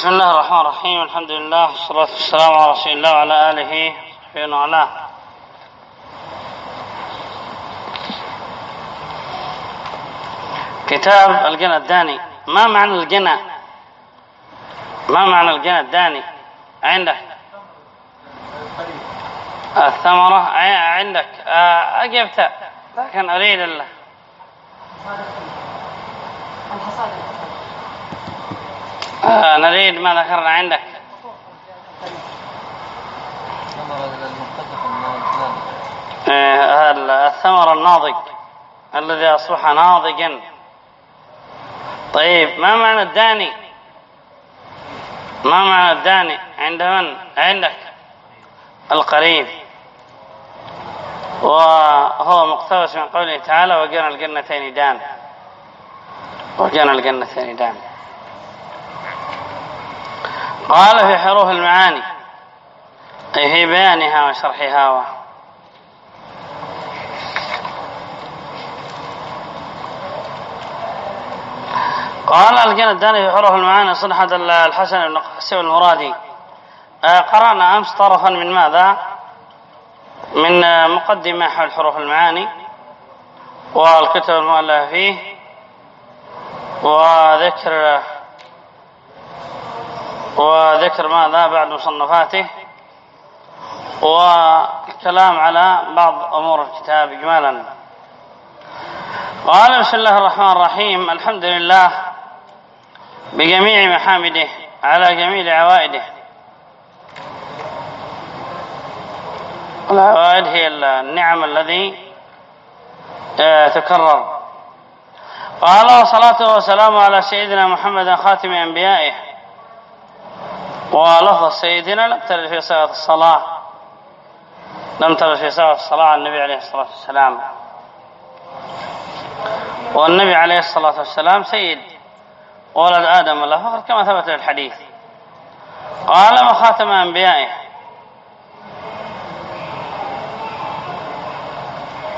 بسم الله الرحمن الرحيم. الحمد لله والصلاة والسلام على رسول الله وعلى آله وصحبه وعلاه كتاب الجنى الداني. ما معنى الجنى ما معنى الجنى الداني؟ عندك. الثمرة؟ عندك. آه، أجبت. لكن أريد الله آه نريد ما ذكرنا عندك. آه الثمر الناضج الذي أصبح ناضجا. طيب ما معنى الداني؟ ما معنى الداني؟ عند من؟ عندك. القريب. وهو مقتبس من قوله تعالى وجنى الجنتين دان. وجنى الجنتين دان. قال في حروف المعاني. أي في بيانها وشرحها و... قال الجنة الداني في حروف المعاني صنحة الحسن بن قاسم المرادي. آه، قرأنا أمس طرفا من ماذا؟ من مقدمة حول حروف المعاني والكتب المؤلفة فيه وذكر وذكر ماذا بعد مصنفاته والكلام على بعض أمور الكتاب إجمالا. قال بسم الله الرحمن الرحيم الحمد لله بجميع محامده على جميل عوائده. العوائد هي النعم الذي آه، تكرر. قال وصلاته وسلامه على سيدنا محمد خاتم أنبيائه. ولفظ سيدنا لم ترد في صلاة الصلاة. لم ترد في صلاة الصلاة على النبي عليه الصلاة والسلام. والنبي عليه الصلاة والسلام سيد. ولد آدم له فخر كما ثبت الحديث. قال وخاتم أنبيائه.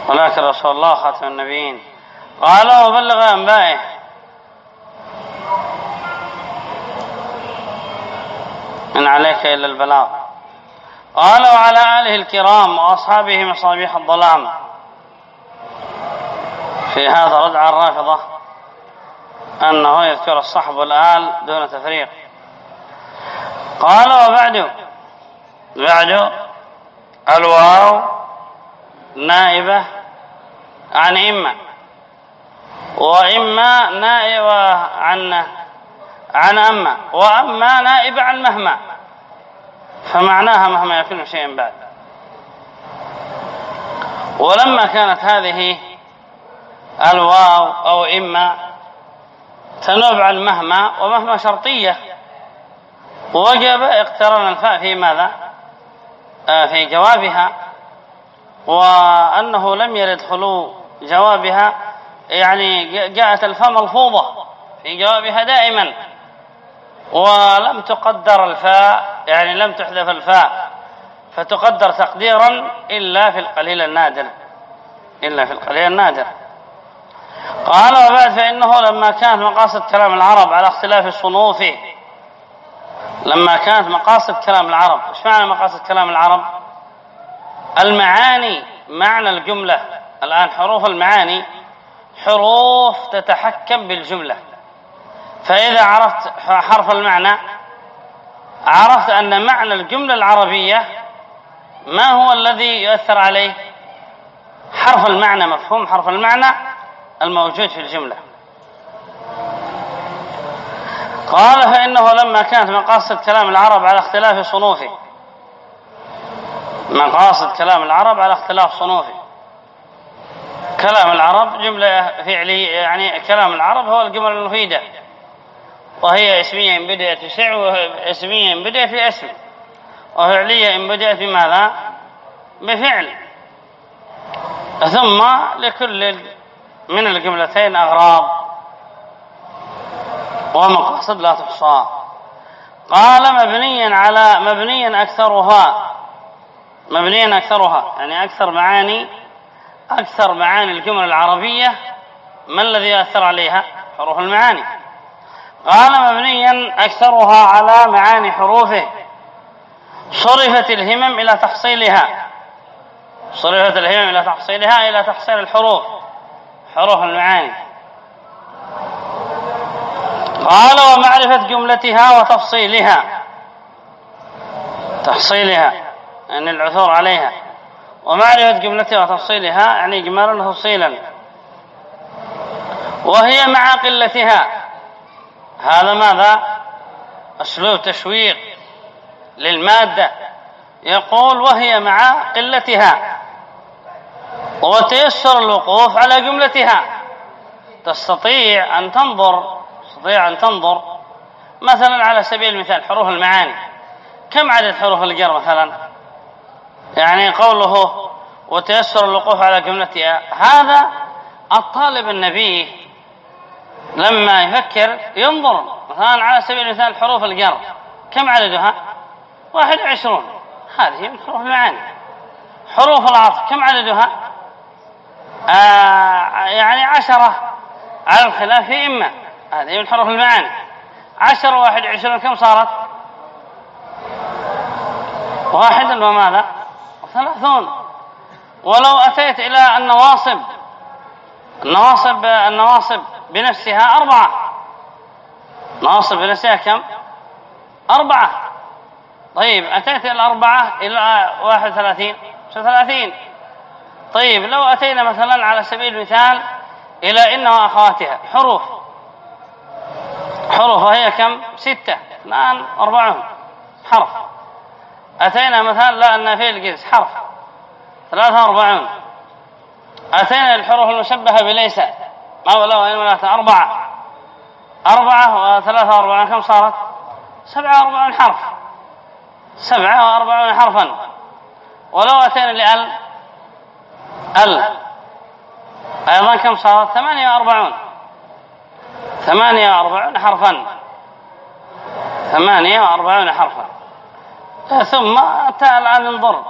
ولكن رسول الله خاتم النبيين. قال وبلغ أنبائه. من عليك إلا البلاغ. قال وعلى آله الكرام وأصحابه مصابيح الظلام. في هذا رد على الرافضة أنه يذكر الصحب والآل دون تفريق. قال وبعد؟ بعد الواو نائبة عن إما. وإما نائبة عن عن أما وأما نائبة عن مهما. فمعناها مهما يكون شيئا بعد. ولما كانت هذه الواو أو إما تنوب عن مهما ومهما شرطية. وجب اقتران الفاء في ماذا؟ آه في جوابها. وأنه لم يرد خلو جوابها يعني جاءت الفاء ملفوظة في جوابها دائما. ولم تقدر الفاء يعني لم تحذف الفاء فتقدر تقديرا إلا في القليل النادر إلا في القليل النادر. قال وبعد فإنه لما كانت مقاصد كلام العرب على اختلاف الصنوف لما كانت مقاصد كلام العرب إيش معنى مقاصد كلام العرب؟ المعاني معنى الجملة. الآن حروف المعاني حروف تتحكم بالجملة. فإذا عرفت حرف المعنى عرفت أن معنى الجملة العربية ما هو الذي يؤثر عليه؟ حرف المعنى مفهوم حرف المعنى الموجود في الجملة. قال فإنه لما كانت مقاصد كلام العرب على اختلاف صنوفه. مقاصد كلام العرب على اختلاف صنوفه. كلام العرب جملة فعلية يعني كلام العرب هو الجمل المفيدة. وهي اسمية إن بدأت سع واسمية إن بدأت في اسم. وفعلية إن بدأت بماذا بفعل. ثم لكل من الجملتين أغراض. ومقاصد لا تحصى. قال مبنيا على مبنيا أكثرها. مبنيا أكثرها. يعني أكثر معاني أكثر معاني الجمل العربية ما الذي يأثر عليها؟ حروف المعاني. قال مبنيا أكثرها على معاني حروفه. صرفت الهمم إلى تحصيلها. صرفت الهمم إلى تحصيلها إلى تحصيل الحروف. حروف المعاني. قال ومعرفة جملتها وتفصيلها. تحصيلها يعني العثور عليها. ومعرفة جملتها وتفصيلها يعني إجمالا وتفصيلا وهي مع قلتها. هذا ماذا؟ أسلوب تشويق للمادة. يقول وهي مع قلتها. وتيسر الوقوف على جملتها. تستطيع أن تنظر تستطيع أن تنظر مثلا على سبيل المثال حروف المعاني. كم عدد حروف الجر مثلا؟ يعني قوله وتيسر الوقوف على جملتها. هذا الطالب النبي لما يفكر ينظر مثلا على سبيل المثال حروف الجر كم عددها؟ واحد وعشرون. هذه من حروف المعاني. حروف العطف كم عددها؟ آه يعني عشرة على الخلاف إما هذه من حروف المعاني. عشر واحد وعشرون كم صارت؟ واحد وماذا ثلاثون ولو أتيت إلى النواصب النواصب النواصب بنفسها أربعة. نواصب بنفسها كم؟ أربعة. طيب أتيت إلى أربعة؟ إلى واحد وثلاثين. ثلاثين؟ طيب لو أتينا مثلا على سبيل المثال إلى إن وأخواتها حروف. حروف وهي كم؟ ستة. الآن أربعون حرف. أتينا مثلا لا النافية الجنس حرف. ثلاثة أربعون. أتينا الحروف المشبهة بليس ما هو له ثلاثة أربعة. أربعة وثلاثة وأربعون كم صارت؟ سبعة وأربعون حرف. سبعة وأربعون حرفا. ولو أتينا لأل أل. أيضا كم صارت؟ ثمانية وأربعون. ثمانية وأربعون حرفا. ثمانية وأربعون حرفا. ثم أتى الآن انظر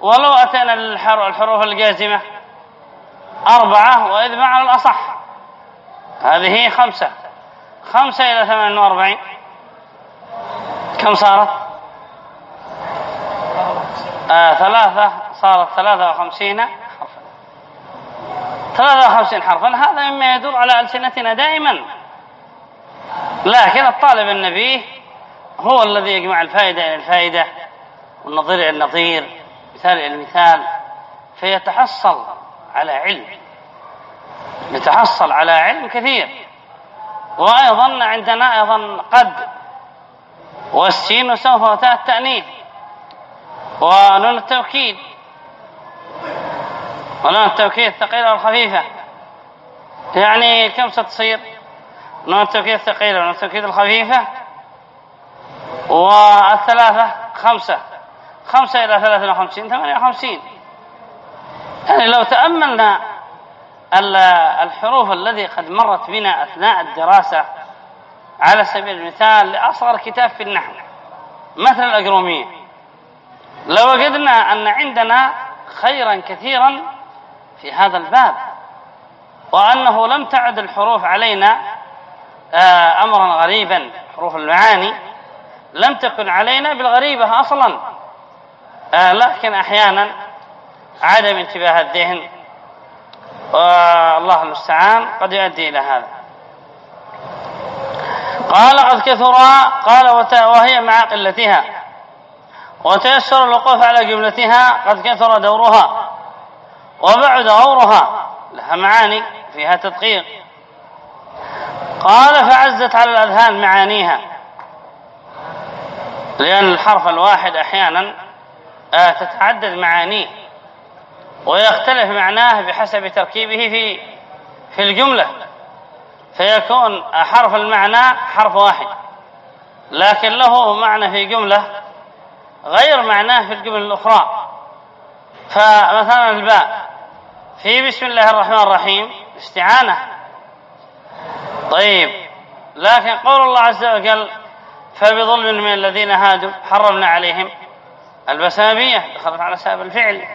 ولو أتينا الحروف الجازمة. أربعة وإذ معنى الأصح. هذه خمسة. خمسة إلى ثمان وأربعين. كم صارت؟ آه ثلاثة. صارت ثلاثة وخمسين حرفا. ثلاثة وخمسين حرفا. هذا مما يدل على ألسنتنا دائما. لكن الطالب النبي هو الذي يجمع الفائدة إلى الفائدة والنظير إلى النظير. مثال إلى المثال. فيتحصل على علم. يتحصل على علم كثير. وأيضا عندنا أيضا قد. والسين وسوف وتاء التأنيث ونون التوكيد. ونون التوكيد الثقيلة والخفيفة. يعني كم ستصير؟ نون التوكيد الثقيلة ونون التوكيد الخفيفة. والثلاثة خمسة. خمسة إلى ثلاثة وخمسين ثمانية وخمسين. يعني لو تأملنا الحروف الذي قد مرت بنا أثناء الدراسة على سبيل المثال لأصغر كتاب في النحو مثل الأجرومية لوجدنا أن عندنا خيرا كثيرا في هذا الباب وأنه لم تعد الحروف علينا آه، أمرا غريبا حروف المعاني لم تكن علينا بالغريبة أصلا آه، لكن أحيانا عدم انتباه الذهن. والله المستعان قد يؤدي إلى هذا. قال قد كثرا قال وهي مع قلتها. وتيسر الوقوف على جملتها قد كثر دورها. وبعد غورها. لها معاني فيها تدقيق. قال فعزت على الأذهان معانيها. لأن الحرف الواحد أحيانا آه، تتعدد معانيه. ويختلف معناه بحسب تركيبه في في الجملة فيكون حرف المعنى حرف واحد لكن له معنى في جملة غير معناه في الجمل الأخرى. فمثلا الباء في بسم الله الرحمن الرحيم استعانة. طيب لكن قول الله عز وجل فبظلم من الذين هادوا حرمنا عليهم البسامية دخلت على سبب الفعل.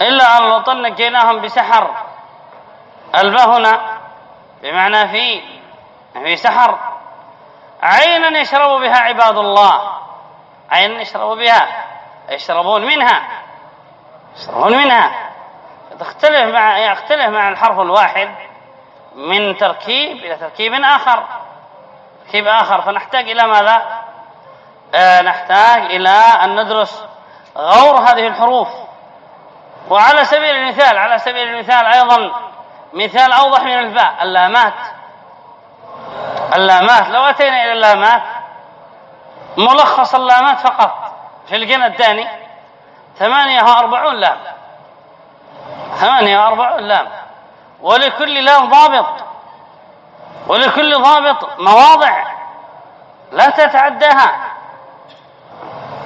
إلا أن لوطا نجيناهم بسحر. الباء هنا بمعنى في في سحر. عينا يشرب بها عباد الله. عينا يشرب بها يشربون منها يشربون منها. تختلف مع يختلف مع الحرف الواحد من تركيب إلى تركيب آخر. تركيب آخر فنحتاج إلى ماذا؟ آه نحتاج إلى أن ندرس غور هذه الحروف. وعلى سبيل المثال على سبيل المثال أيضا مثال أوضح من الفاء اللامات. اللامات لو أتينا إلى اللامات ملخص اللامات فقط. في الجنة الثاني ثمانية وأربعون لام. ثمانية وأربعون لام. ولكل لام ضابط. ولكل ضابط مواضع. لا تتعداها.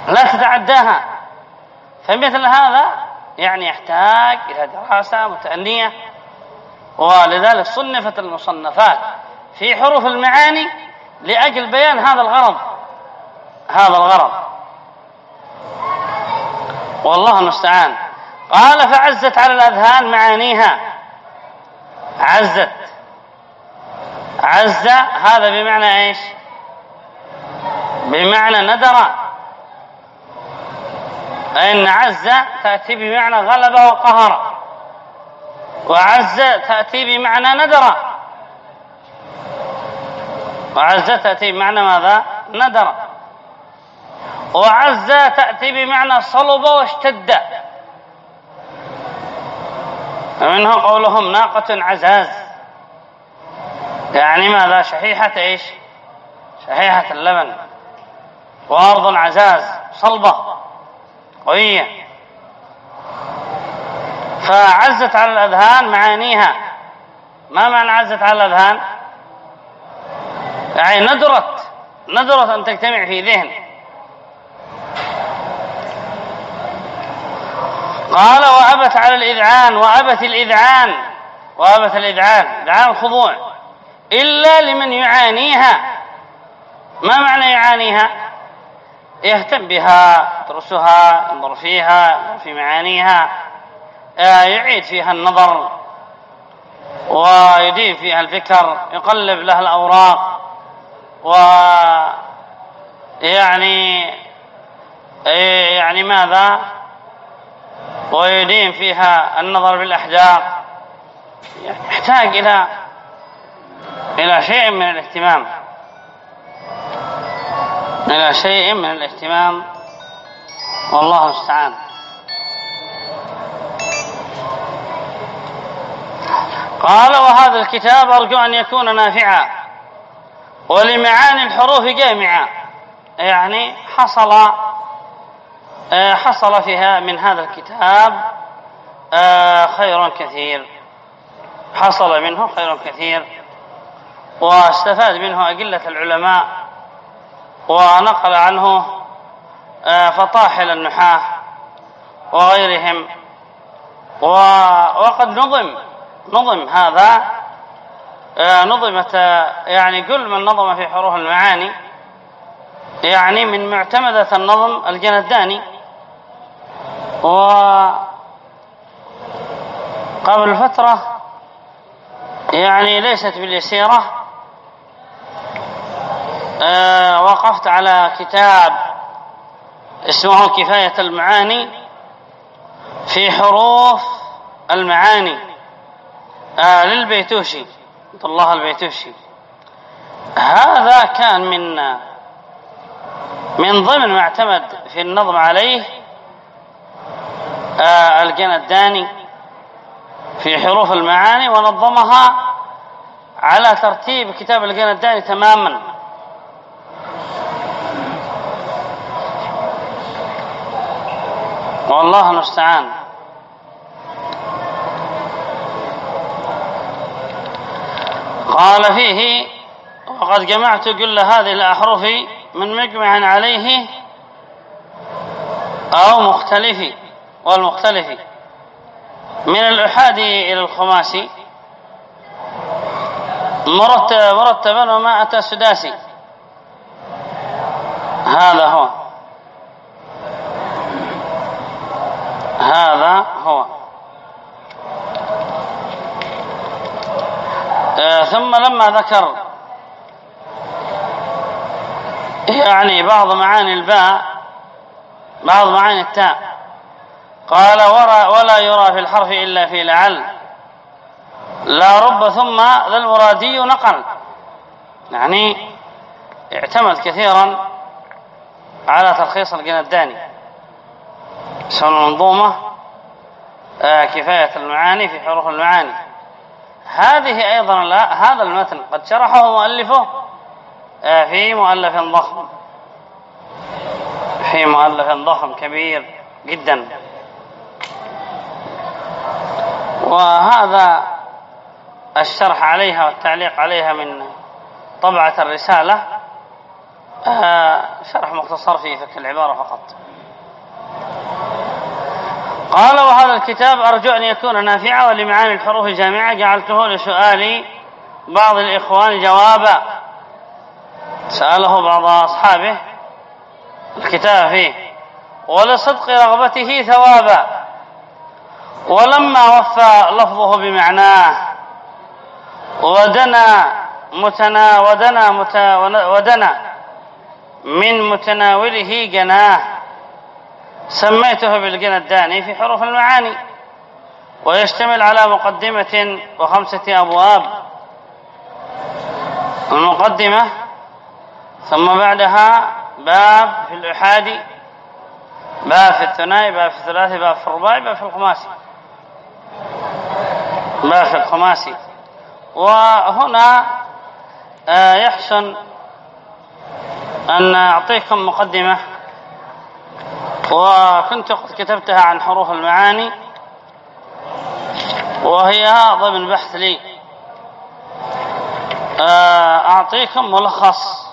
لا تتعداها. فمثل هذا يعني يحتاج إلى دراسة متأنية ولذلك صنفت المصنفات في حروف المعاني لأجل بيان هذا الغرض هذا الغرض. والله المستعان. قال فعزت على الأذهان معانيها. عزت. عز هذا بمعنى إيش؟ بمعنى ندر فإن عز تأتي بمعنى غلب وقهر وعز تأتي بمعنى ندر. وعز تأتي بمعنى ماذا؟ ندر. وعز تأتي بمعنى صلب واشتد. ومنه قولهم ناقة عزاز. يعني ماذا؟ شحيحة إيش؟ شحيحة اللبن. وأرض عزاز صلبة. قوية. فعزت على الأذهان معانيها. ما معنى عزت على الأذهان؟ يعني ندرت ندرت أن تجتمع في ذهن. قال وأبت على الإذعان وأبت الإذعان وأبت الإذعان إذعان الخضوع. إلا لمن يعانيها. ما معنى يعانيها؟ يهتم بها يدرسها ينظر فيها ينظر في معانيها. آه، يعيد فيها النظر ويدين فيها الفكر يقلب لها الأوراق و يعني يعني ماذا؟ ويدين فيها النظر بالأحجار. يحتاج إلى إلى شيء من الاهتمام. إلى شيء من الاهتمام والله المستعان. قال وهذا الكتاب أرجو أن يكون نافعا ولمعاني الحروف جامعا. يعني حصل آه، حصل فيها من هذا الكتاب آه، خير كثير. حصل منه خير كثير. واستفاد منه أجلة العلماء. ونقل عنه آه، فطاحل النحاة وغيرهم. وقد نظم نظم هذا نظمت يعني كل من نظم في حروف المعاني يعني من معتمدة النظم الجنداني. وقبل فترة يعني ليست باليسيرة وقفت على كتاب اسمه كفاية المعاني في حروف المعاني. آه للبيتوشي الله البيتوشي. هذا كان من من ضمن ما اعتمد في النظم عليه آه الجنداني في حروف المعاني ونظمها على ترتيب كتاب الجنداني تماما. والله المستعان. قال فيه وقد جمعت كل هذه الأحرف من مجمع عليه أو مختلف والمختلف من الأحاد إلى الخماسي مرتب مرتبا وما أتى سداسي هذا هو. هذا هو. آه ثم لما ذكر يعني بعض معاني الباء بعض معاني التاء قال ولا يرى في الحرف إلا في لعل. لا رب ثم ذا المرادي نقل. يعني اعتمد كثيرا على تلخيص الجنداني اسم المنظومة آه كفاية المعاني في حروف المعاني. هذه أيضا لا هذا المتن قد شرحه مؤلفه آه في مؤلف ضخم. في مؤلف ضخم كبير جدا. وهذا الشرح عليها والتعليق عليها من طبعة الرسالة آه، شرح مختصر في فك العبارة فقط. قال وهذا الكتاب أرجو أن يكون نافعا ولمعاني الحروف جامعة جعلته لسؤال بعض الإخوان جوابا. سأله بعض أصحابه. الكتاب فيه. ولصدق رغبته ثوابا. ولما وفى لفظه بمعناه. ودنا متنا ودنا متا ودنا من متناوله جناه. سميته بالجنى الداني في حروف المعاني ويشتمل على مقدمة وخمسة أبواب. المقدمة ثم بعدها باب في الأحادي باب في الثنائي باب في الثلاثي باب في الرباعي باب في الخماسي. باب في الخماسي. وهنا آه، يحسن أن أعطيكم مقدمة. وكنت كتبتها عن حروف المعاني وهي ضمن بحث لي. آه، أعطيكم ملخص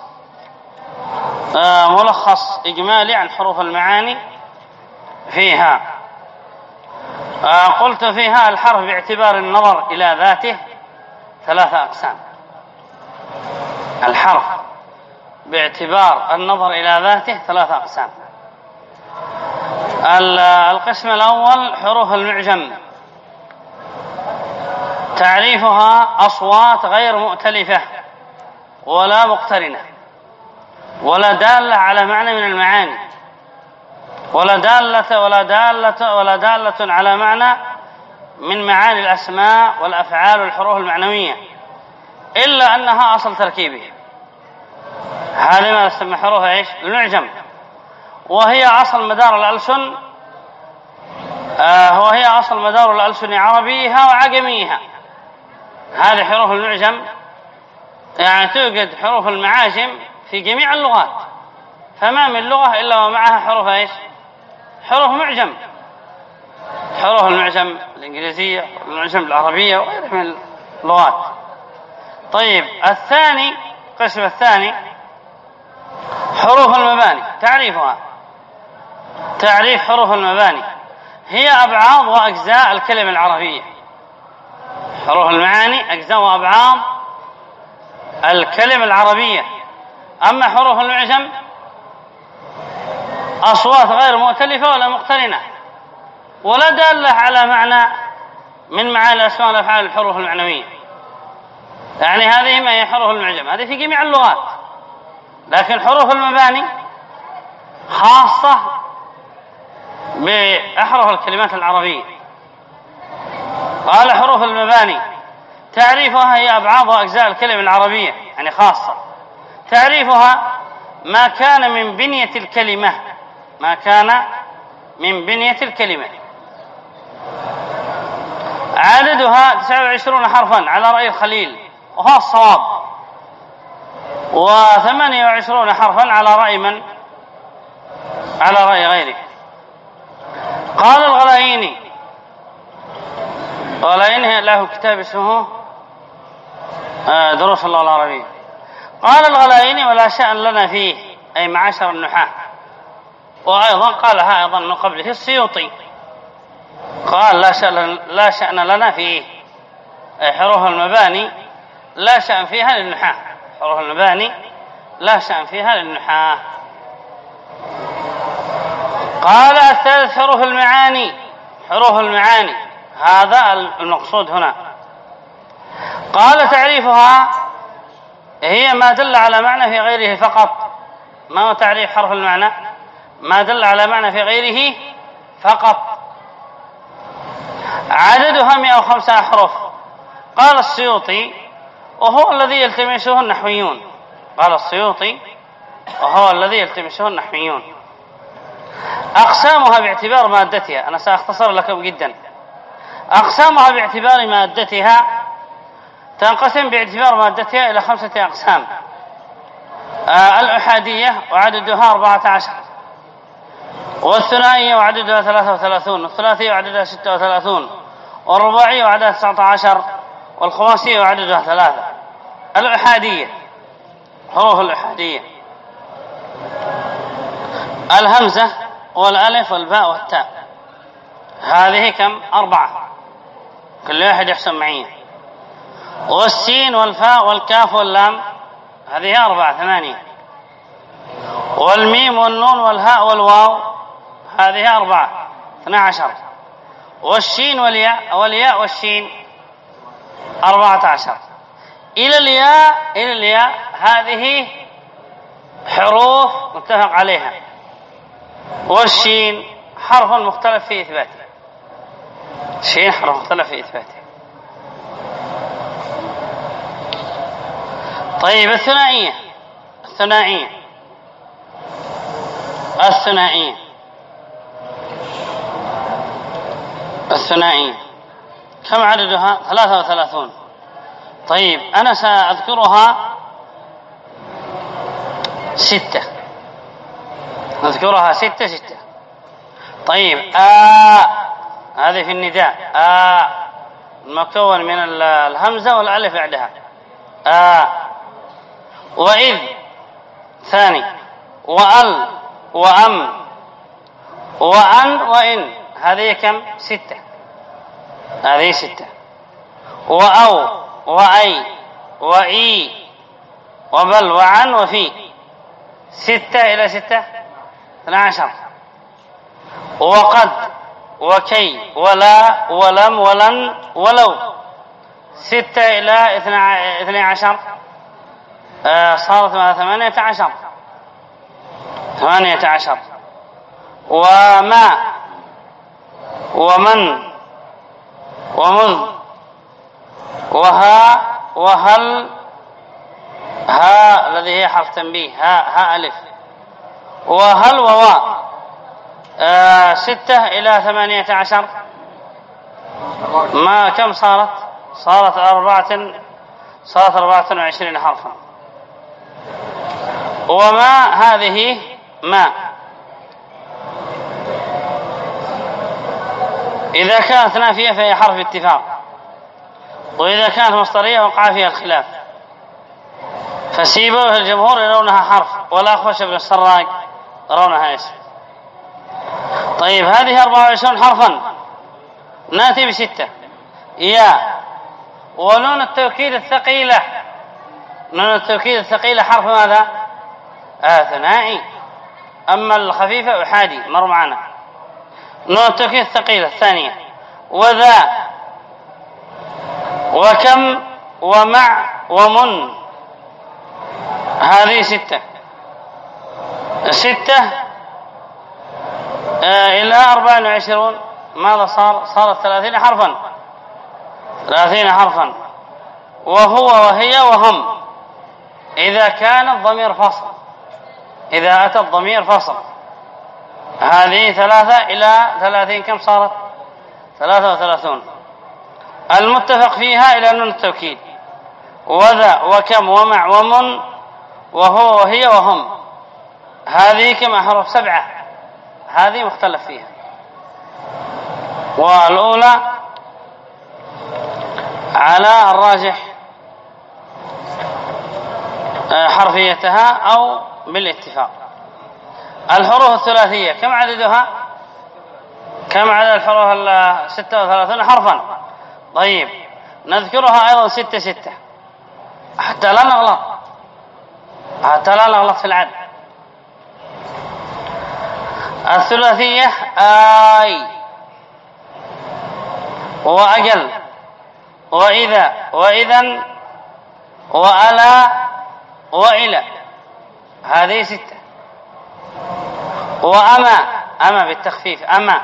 آه، ملخص إجمالي عن حروف المعاني فيها. آه، قلت فيها الحرف باعتبار النظر إلى ذاته ثلاثة أقسام. الحرف باعتبار النظر إلى ذاته ثلاثة أقسام. القسم الأول حروف المعجم. تعريفها أصوات غير مؤتلفة ولا مقترنة ولا دالة على معنى من المعاني. ولا دالة ولا دالة ولا دالة على معنى من معاني الأسماء والأفعال والحروف المعنوية. إلا أنها أصل تركيبه. هذه ما تسمى حروف إيش؟ المعجم. وهي اصل مدار الألسن آه وهي اصل مدار الألسن عربيها وعجميها هذه حروف المعجم يعني توجد حروف المعاجم في جميع اللغات. فما من لغة إلا ومعها حروف إيش؟ حروف معجم. حروف المعجم الإنجليزية والمعجم العربية وغيرها من اللغات. طيب الثاني القسم الثاني حروف المباني تعريفها. تعريف حروف المباني. هي أبعاض وأجزاء الكلمة العربية. حروف المعاني أجزاء وأبعاض الكلمة العربية. أما حروف المعجم أصوات غير مؤتلفة ولا مقترنة. ولا دالة على معنى من معاني الأسماء والأفعال الحروف المعنوية. يعني هذه ما هي حروف المعجم؟ هذه في جميع اللغات. لكن حروف المباني خاصة بأحرف الكلمات العربية. قال حروف المباني. تعريفها هي أبعاد وأجزاء الكلمة العربية يعني خاصة. تعريفها ما كان من بنية الكلمة ما كان من بنية الكلمة. عددها 29 حرفا على رأي الخليل وهو الصواب. وثمانية وعشرون حرفا على رأي من؟ على رأي غيره قال الغلاييني الغلاييني له كتاب اسمه آه، دروس الله العربية. قال الغلاييني ولا شأن لنا فيه أي معاشر النحاة. وأيضا قالها أيضا من قبله السيوطي. قال لا شأن, لا شأن لنا فيه. أي حروف المباني لا شأن فيها للنحاة. حروف المباني لا شأن فيها للنحاة. قال الثالث حروف المعاني حروف المعاني. هذا المقصود هنا. قال تعريفها هي ما دل على معنى في غيره فقط. ما هو تعريف حرف المعنى؟ ما دل على معنى في غيره فقط. عددها 105 أحرف قال السيوطي وهو الذي يلتمسه النحويون قال السيوطي وهو الذي يلتمسه النحويون أقسامها باعتبار مادتها. أنا سأختصر لكم جدا. أقسامها باعتبار مادتها تنقسم باعتبار مادتها إلى خمسة أقسام. آه الأحادية وعددها أربعة عشر. والثنائية وعددها ثلاثة وثلاثون. والثلاثية وعددها ستة وثلاثون. والرباعية وعددها تسعة عشر. والخماسية وعددها ثلاثة. الأحادية. حروف الأحادية. الهمزة والألف والباء والتاء. هذه كم؟ أربعة. كل واحد يحسن معي. والسين والفاء والكاف واللام هذه أربعة ثمانية. والميم والنون والهاء والواو هذه أربعة اثنى عشر والشين والياء والياء والشين أربعة عشر إلى الياء إلى الياء هذه حروف متفق عليها. والشين حرف مختلف في إثباته. شين حرف مختلف في إثباته. طيب الثنائية. الثنائية. الثنائية. الثنائية. كم عددها؟ ثلاثة وثلاثون. طيب أنا سأذكرها ستة. نذكرها ستة ستة. طيب آ هذه في النداء. آ مكون من الهمزة والألف بعدها. آ وإذ ثاني. وأل وأم. وأن وإن. هذه كم؟ ستة. هذه ستة. وأو وأي وإي. وبل وعن وفي. ستة إلى ستة؟ عشر. وقد وكي ولا ولم ولن ولو. ستة إلى اثنى عشر. آه صارت ثمانية عشر. ثمانية عشر. وما ومن ومذ وها وهل ها الذي هي حرف تنبيه ها ها ألف. وهل وواء آه ستة إلى ثمانية عشر. ما كم صارت؟ صارت أربعة صارت أربعة وعشرين حرفا. وما هذه؟ ما. إذا كانت نافية فهي حرف اتفاق. وإذا كانت مصدرية وقع فيها الخلاف. فسيبويه الجمهور يرونها حرف ولا خش بن السراج. يرونها اسم طيب هذه 24 حرفا. نأتي بستة. يا. ونون التوكيد الثقيلة. نون التوكيد الثقيلة حرف ماذا؟ آه ثنائي. أما الخفيفة أحادي مر معنا. نون التوكيد الثقيلة الثانية. وذا. وكم؟ ومع. ومن. هذه ستة. ستة. آه إلى أربع وعشرون. ماذا صار؟ صارت ثلاثين حرفا. ثلاثين حرفا. وهو وهي وهم. إذا كان الضمير فصل إذا أتى الضمير فصل هذه ثلاثة إلى ثلاثين. كم صارت؟ ثلاثة وثلاثون. المتفق فيها إلى نون التوكيد. وذا وكم ومع ومن. وهو وهي وهم. هذه كما حرف سبعة. هذه مختلف فيها. والأولى على الراجح آه، حرفيتها أو بالاتفاق. الحروف الثلاثية كم عددها؟ كم عدد الحروف الستة وثلاثون حرفا؟ طيب نذكرها أيضا ستة ستة. حتى لا نغلط. حتى لا نغلط في العد الثلاثية آي. وأجل وإذا. وإذا وألا. وإلى. هذه ستة. وأما. أما بالتخفيف. أما.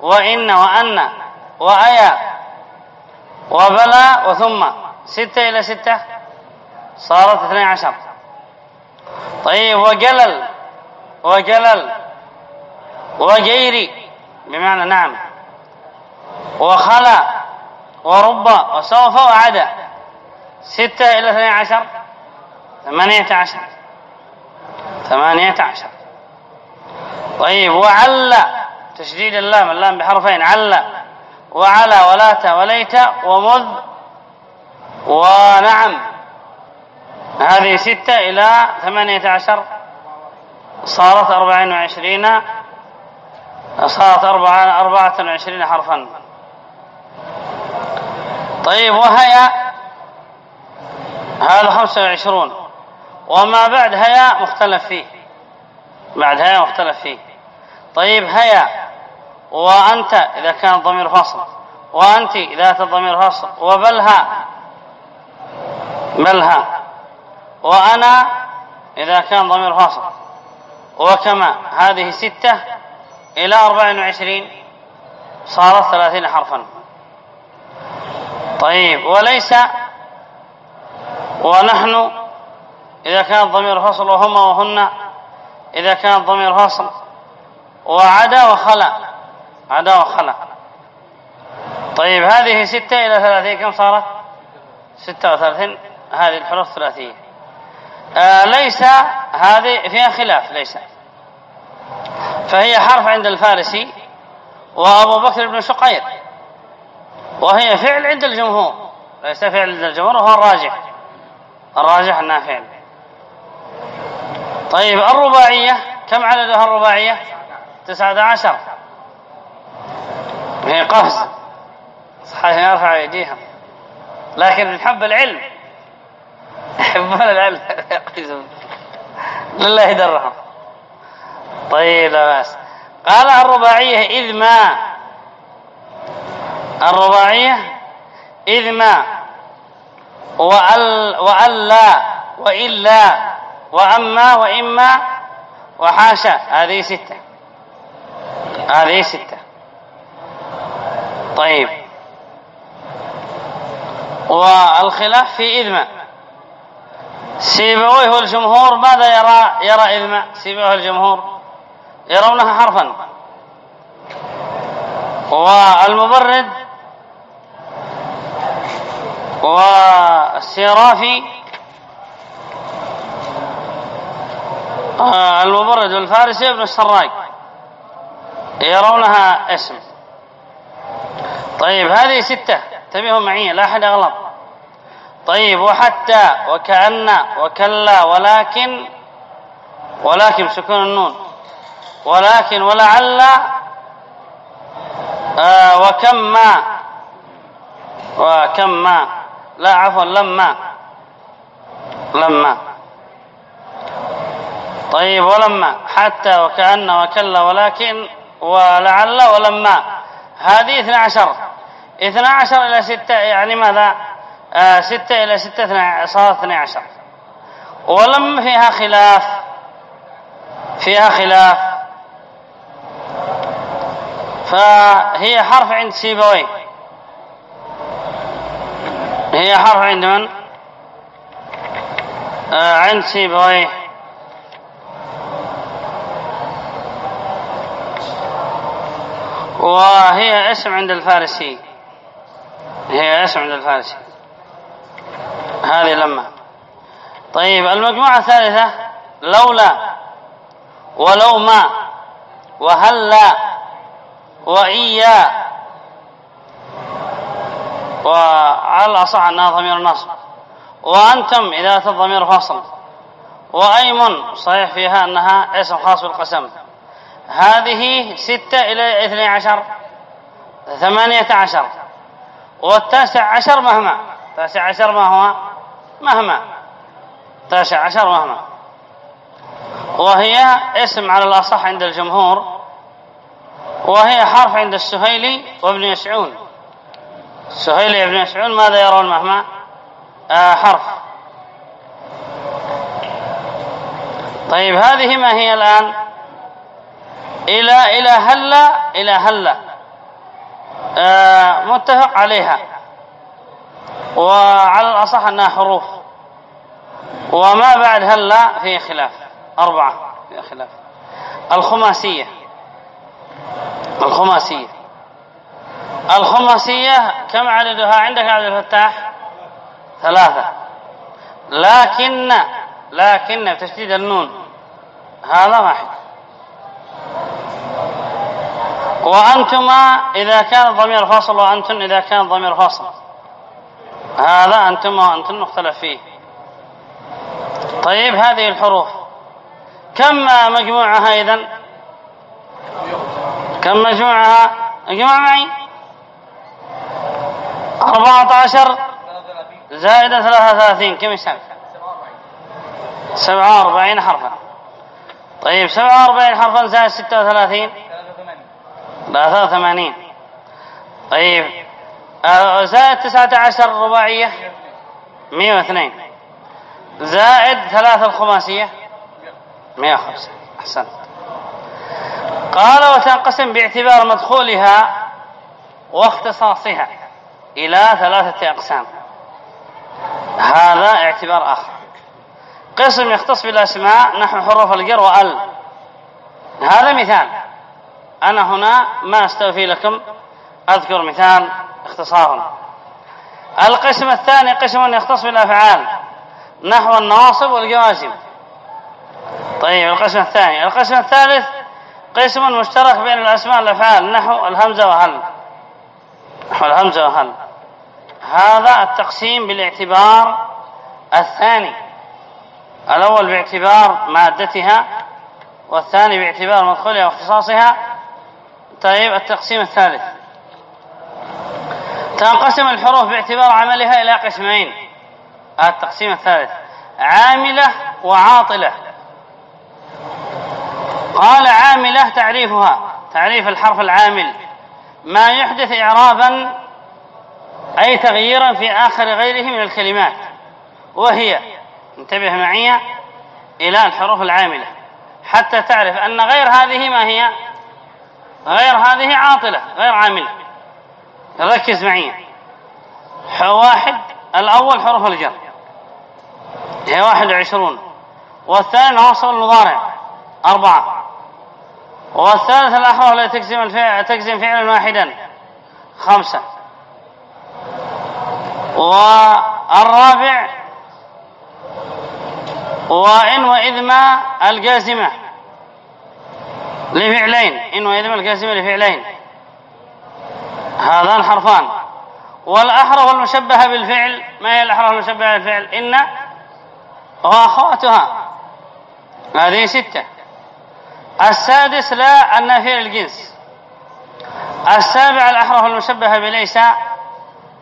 وإن وأن. وأيا. وبلا. وثم. ستة إلى ستة. صارت اثني عشر. طيب وجلل. وجلل. وجيري بمعنى نعم وخلا ورب وسوف وعدا ستة إلى اثني عشر ثمانية عشر ثمانية عشر. طيب وعل تشديد اللام اللام بحرفين عل وعلى ولات وليت ومذ ونعم. هذه ستة إلى ثمانية عشر صارت أربعين وعشرين صارت أربعة, أربعة وعشرين حرفا. طيب وهي هذا خمسة وعشرون. وما بعد هيا مختلف فيه. بعد هيا مختلف فيه. طيب هيا وأنت إذا كان الضمير فصل وأنت إذا أتى الضمير فصل وبلها بلها. وأنا إذا كان ضمير فاصل. وكما هذه ستة إلى أربع وعشرين صارت ثلاثين حرفا. طيب وليس ونحن إذا كان الضمير فصل وهم وهن إذا كان الضمير فصل وعدا وخلا عدا وخلا. طيب هذه ستة إلى ثلاثين كم صارت؟ ستة وثلاثين هذه الحروف الثلاثية آه ليس هذه فيها خلاف ليس. فهي حرف عند الفارسي وأبو بكر بن شقير وهي فعل عند الجمهور. ليس فعل عند الجمهور وهو الراجح. الراجح أنها فعل. طيب الرباعية كم عددها الرباعية؟ تسعة عشر. هي قفز. صحيح يرفع أيديهم لكن نحب العلم. يحبون العلم. لله درهم. طيب بأس قال الرباعية إذ ما؟ الرباعية إذ ما؟ وأل وألا وإلا وأما وإما وحاشا. هذه ستة. هذه ستة. طيب. والخلاف في إذ ما؟ سيبويه والجمهور ماذا يرى يرى إذ سيبويه الجمهور. يرونها حرفا. والمبرد والسيرافي آه، المبرد والفارسي ابن السراي يرونها اسم. طيب هذه ستة. انتبهوا معي لا أحد أغلط طيب وحتى وكأن وكلا ولكن ولكن سكون النون. ولكن ولعل آه وكم ما وكم ما لا عفوا لما لما طيب ولما حتى وكأن وكلا ولكن ولعل ولما هذه 12 12 إلى 6 يعني ماذا؟ آه ستة إلى ستة صارت اثني عشر. ولم فيها خلاف فيها خلاف. فهي حرف عند سيبويه هي حرف عند من؟ آه عند سيبويه وهي اسم عند الفارسي. هي اسم عند الفارسي. هذه لما طيب المجموعة الثالثة لولا ولو ما وهلا. وإيا. وعلى الأصح أنها ضمير نصب وأنتم إذا أتى الضمير فصل وأيمن صحيح فيها أنها اسم خاص بالقسم. هذه ستة إلى اثني عشر. ثمانية عشر. والتاسع عشر مهما. التاسع عشر ما هو؟ مهما. تاسع عشر مهما. وهي اسم على الأصح عند الجمهور. وهي حرف عند السهيلي وابن يسعون. السهيلي وابن يسعون ماذا يرون مهما؟ آه حرف. طيب هذه ما هي الآن؟ إلى إلى هلا إلى هلا. آه متفق عليها. وعلى الأصح أنها حروف. وما بعد هلا في خلاف. أربعة في خلاف. الخماسية. الخماسية. الخماسية كم عددها؟ عندك عبد الفتاح؟ ثلاثة. لكن لكن بتشديد النون. هذا واحد. وأنتما إذا كان الضمير فاصل وأنتم إذا كان الضمير فاصل. هذا أنتم وأنتم مختلف فيه. طيب هذه الحروف. كم مجموعها إذن؟ كم مجموعها؟ اجمع معي. أربعة عشر زائد ثلاثة ثلاثين كم يساوي؟ سبعة وأربعين حرفا. طيب سبعة وأربعين حرفا زائد ستة وثلاثين. ثلاثة وثمانين. طيب آه، زائد تسعة عشر رباعية. مئة واثنين. زائد ثلاثة الخماسية. مئة وخمسة. أحسنت. قال وتنقسم باعتبار مدخولها واختصاصها إلى ثلاثة أقسام. هذا اعتبار آخر. قسم يختص بالأسماء نحو حروف الجر وأل. هذا مثال. أنا هنا ما أستوفي لكم أذكر مثال اختصارا القسم الثاني قسم يختص بالأفعال نحو النواصب والجوازم طيب القسم الثاني. القسم الثالث قسم مشترك بين الأسماء والأفعال. نحو الهمزة وهل. نحو الهمزة وهل. هذا التقسيم بالاعتبار الثاني. الأول باعتبار مادتها والثاني باعتبار مدخولها واختصاصها. طيب التقسيم الثالث. تنقسم الحروف باعتبار عملها إلى قسمين. التقسيم الثالث. عاملة وعاطلة. قال عاملة تعريفها تعريف الحرف العامل. ما يحدث إعرابا أي تغييرا في آخر غيره من الكلمات. وهي انتبه معي إلى الحروف العاملة. حتى تعرف أن غير هذه ما هي؟ غير هذه عاطلة غير عاملة. ركز معي. واحد الأول حروف الجر. هي واحد وعشرون. والثاني نواصب المضارع. أربعة. والثالث الأحرف التي تجزم الفعل تجزم فعلا واحدا. خمسة. والرابع. وإن وإذ ما الجازمة لفعلين. إن وإذ ما الجازمة لفعلين. هذان حرفان. والأحرف المشبهة بالفعل ما هي الأحرف المشبهة بالفعل؟ إن وأخواتها هذه ستة. السادس لا النافية للجنس السابع الأحرف المشبهة بليس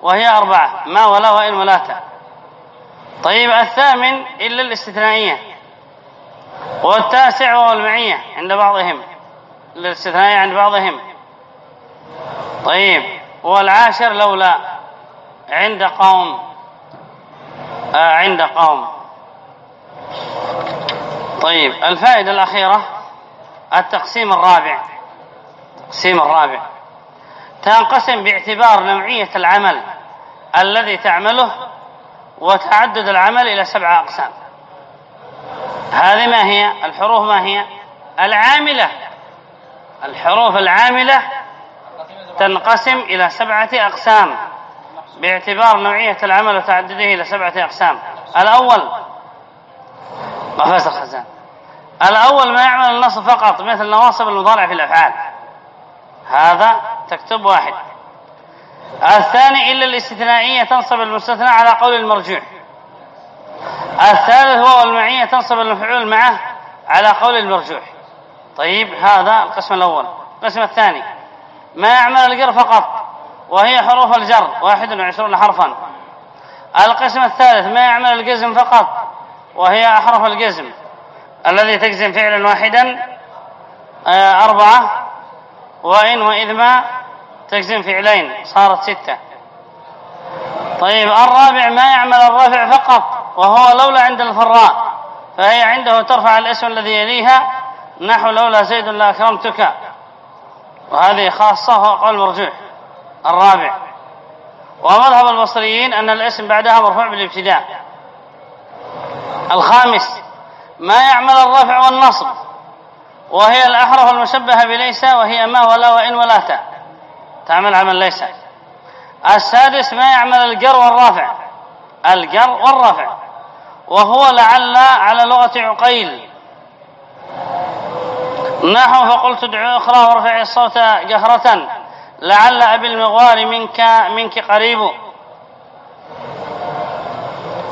وهي أربعة ما ولا وإن ولاتا طيب الثامن إلا الاستثنائية. والتاسع وهو المعية عند بعضهم. الاستثنائية عند بعضهم. طيب والعاشر لولا عند قوم. آه عند قوم. طيب الفائدة الأخيرة. التقسيم الرابع. التقسيم الرابع. تنقسم باعتبار نوعية العمل الذي تعمله وتعدد العمل إلى سبعة أقسام. هذه ما هي؟ الحروف ما هي؟ العاملة. الحروف العاملة تنقسم إلى سبعة أقسام باعتبار نوعية العمل وتعدده إلى سبعة أقسام. الأول قفاز الخزان؟ الأول ما يعمل النصب فقط مثل نواصب المضارع في الأفعال. هذا تكتب واحد. الثاني إلا الاستثنائية تنصب المستثنى على قول المرجوع الثالث هو المعية تنصب المفعول معه على قول المرجوح. طيب هذا القسم الأول. القسم الثاني. ما يعمل الجر فقط وهي حروف الجر واحد وعشرون حرفا. القسم الثالث ما يعمل الجزم فقط وهي أحرف الجزم. الذي تجزم فعلا واحدا آه، أربعة وإن وإذ ما تجزم فعلين صارت ستة. طيب الرابع ما يعمل الرفع فقط وهو لولا عند الفراء فهي عنده ترفع الاسم الذي يليها نحو لولا زيد لأكرمتك وهذه خاصة قول مرجوح الرابع. ومذهب البصريين أن الاسم بعدها مرفوع بالابتداء. الخامس. ما يعمل الرفع والنصب وهي الأحرف المشبهة بليس وهي ما ولا وإن ولا تا تعمل عمل ليس. السادس ما يعمل الجر والرافع. الجر والرفع وهو لعل على لغة عقيل. نحو فقلت ادعو أخرى ورفع الصوت جهرة. لعل أبي المغوار منك منك قريب.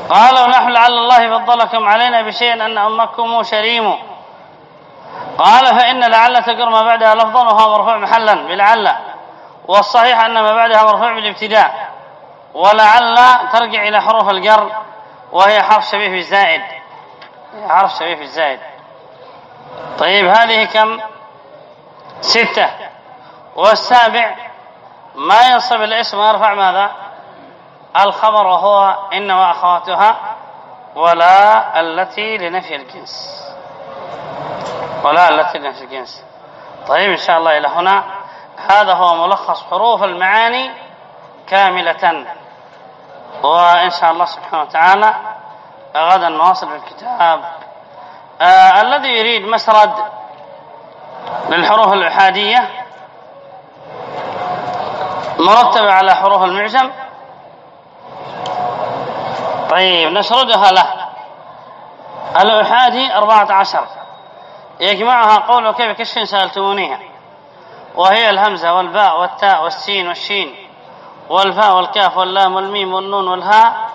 قالوا نحو لعل الله فضلكم علينا بشيء أن أمكم شريم. قال فإن لعل تقر ما بعدها لفظا وهو مرفوع محلا بلعل. والصحيح أن ما بعدها مرفوع بالابتداء. ولعل ترجع إلى حروف الجر وهي حرف شبيه في الزائد حرف شبيه في الزائد طيب هذه كم؟ ستة. والسابع ما ينصب الاسم ويرفع ماذا؟ الخبر وهو إن وأخواتها ولا التي لنفي الجنس. ولا التي لنفي الجنس. طيب إن شاء الله إلى هنا. هذا هو ملخص حروف المعاني كاملة. وإن شاء الله سبحانه وتعالى غدا نواصل بالكتاب. آه الذي يريد مسرد للحروف الأحادية مرتبة على حروف المعجم. طيب نسردها له. الأحادي أربعة عشر. يجمعها قول كيف كشف سألتمونيها. وهي الهمزة والباء والتاء والسين والشين. والفاء والكاف واللام والميم والنون والهاء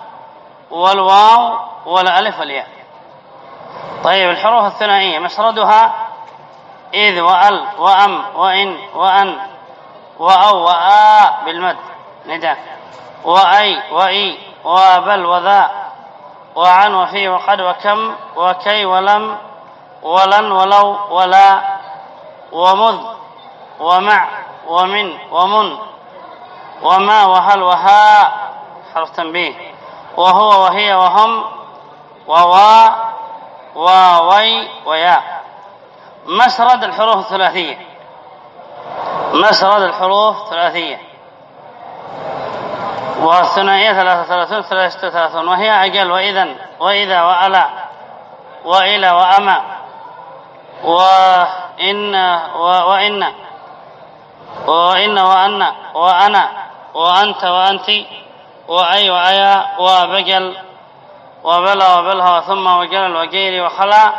والواو والألف والياء. طيب الحروف الثنائية. مسردها إذ وأل وأم وإن وأن وأو وآ بالمد. نداء. وأي وإي وبل وذا وعن وفي وقد وكم وكي ولم ولن ولو ولا ومذ ومع ومن ومن وما وهل وها حرف تنبيه وهو وهي وهم ووا ووي ويا. مسرد الحروف الثلاثية. مسرد الحروف الثلاثية. والثنائية ثلاثة ثلاثون ثلاثة ثلاثون وهي أجل وإذا وإذا وألا. وإلى وأما. وإن وإن. وإن وأن. وأنا. وأنت وأنت. وأي وأيا وبجل. وبلا وبلها ثم وجل وجير وخلا.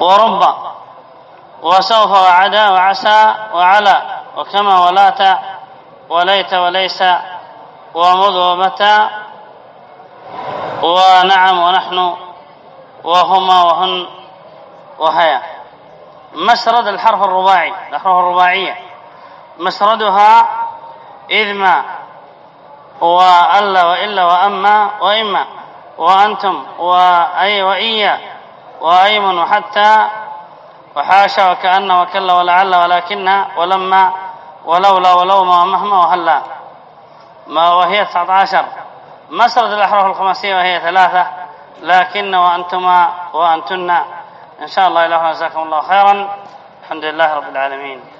ورب. وسوف وعدا وعسى وعلى. وكما ولات وليت وليس. ومذ ومتى ونعم ونحن وهما وهن وهيا. مسرد الحرف الرباعي الأحرف الرباعية. مسردها إذ ما وألا وإلا وأما وإما. وأنتم وأي وإيا وأيمن وحتى وحاشا وكأن وكلا ولعل ولكن ولما ولولا ولوما ومهما وهلا. ما وهي 19 مسرد الأحرف الخماسية وهي ثلاثة. لكن وأنتما وأنتن إن شاء الله إلهنا جزاكم الله خيرا. الحمد لله رب العالمين.